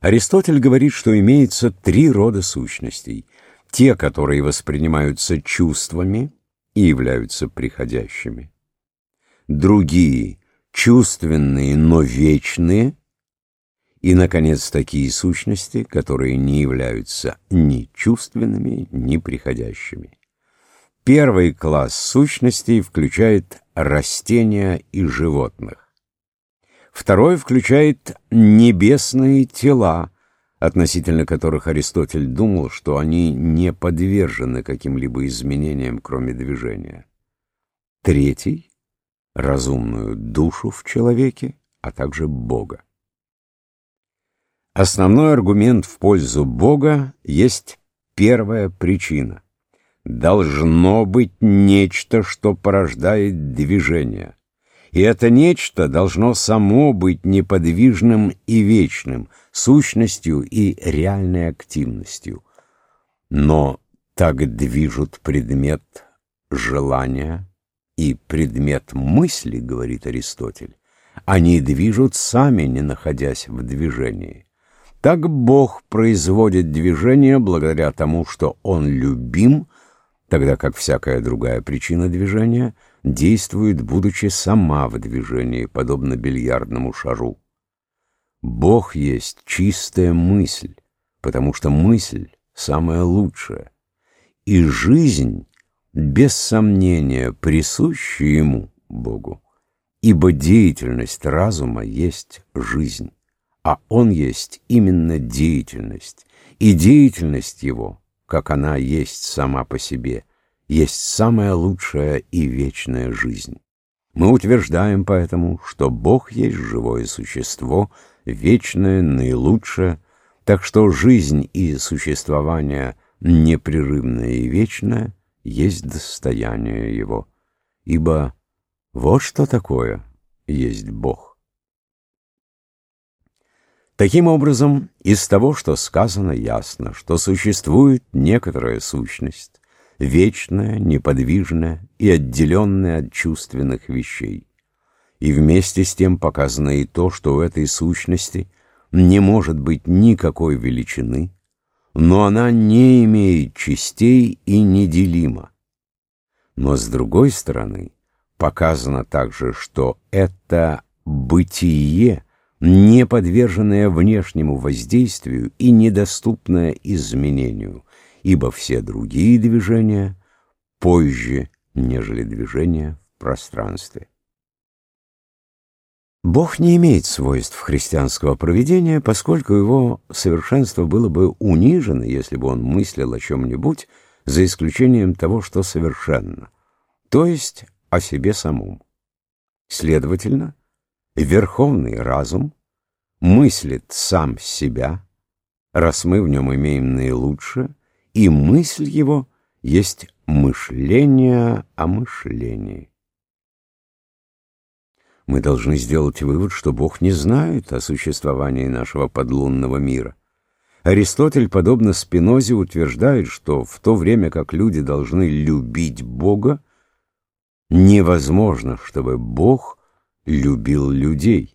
Аристотель говорит, что имеется три рода сущностей. Те, которые воспринимаются чувствами и являются приходящими. Другие – чувственные, но вечные. И, наконец, такие сущности, которые не являются ни чувственными, ни приходящими. Первый класс сущностей включает растения и животных. Второй включает небесные тела, относительно которых Аристотель думал, что они не подвержены каким-либо изменениям, кроме движения. Третий — разумную душу в человеке, а также Бога. Основной аргумент в пользу Бога есть первая причина. Должно быть нечто, что порождает движение и это нечто должно само быть неподвижным и вечным, сущностью и реальной активностью. Но так движут предмет желания и предмет мысли, говорит Аристотель. Они движут сами, не находясь в движении. Так Бог производит движение благодаря тому, что Он любим, тогда как всякая другая причина движения — действует, будучи сама в движении, подобно бильярдному шару. Бог есть чистая мысль, потому что мысль самая лучшая, и жизнь, без сомнения, присуща ему, Богу, ибо деятельность разума есть жизнь, а он есть именно деятельность, и деятельность его, как она есть сама по себе – есть самая лучшая и вечная жизнь. Мы утверждаем поэтому, что Бог есть живое существо, вечное, наилучшее, так что жизнь и существование непрерывное и вечное есть достояние Его, ибо вот что такое есть Бог. Таким образом, из того, что сказано, ясно, что существует некоторая сущность, вечное, неподвижное и отделенное от чувственных вещей. И вместе с тем показано и то, что у этой сущности не может быть никакой величины, но она не имеет частей и неделима. Но с другой стороны, показано также, что это бытие, не подверженное внешнему воздействию и недоступное изменению, ибо все другие движения позже, нежели движения в пространстве. Бог не имеет свойств христианского проведения, поскольку его совершенство было бы унижено, если бы он мыслил о чем-нибудь, за исключением того, что совершенно, то есть о себе самом. Следовательно, верховный разум мыслит сам себя, раз мы в нем имеем наилучшее, и мысль его есть мышление о мышлении. Мы должны сделать вывод, что Бог не знает о существовании нашего подлунного мира. Аристотель, подобно Спинозе, утверждает, что в то время как люди должны любить Бога, невозможно, чтобы Бог любил людей.